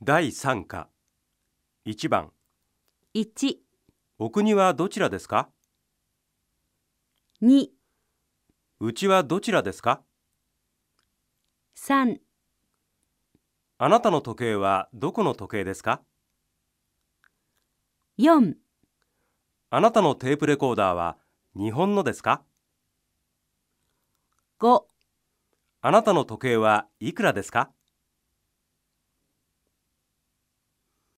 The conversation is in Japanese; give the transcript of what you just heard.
第3課。1番。1、お国はどちらですか？2、うちはどちらですか？3、あなたの時計はどこの時計ですか？4、あなたのテープレコーダーは日本のですか？5あなたの時計はいくらですか？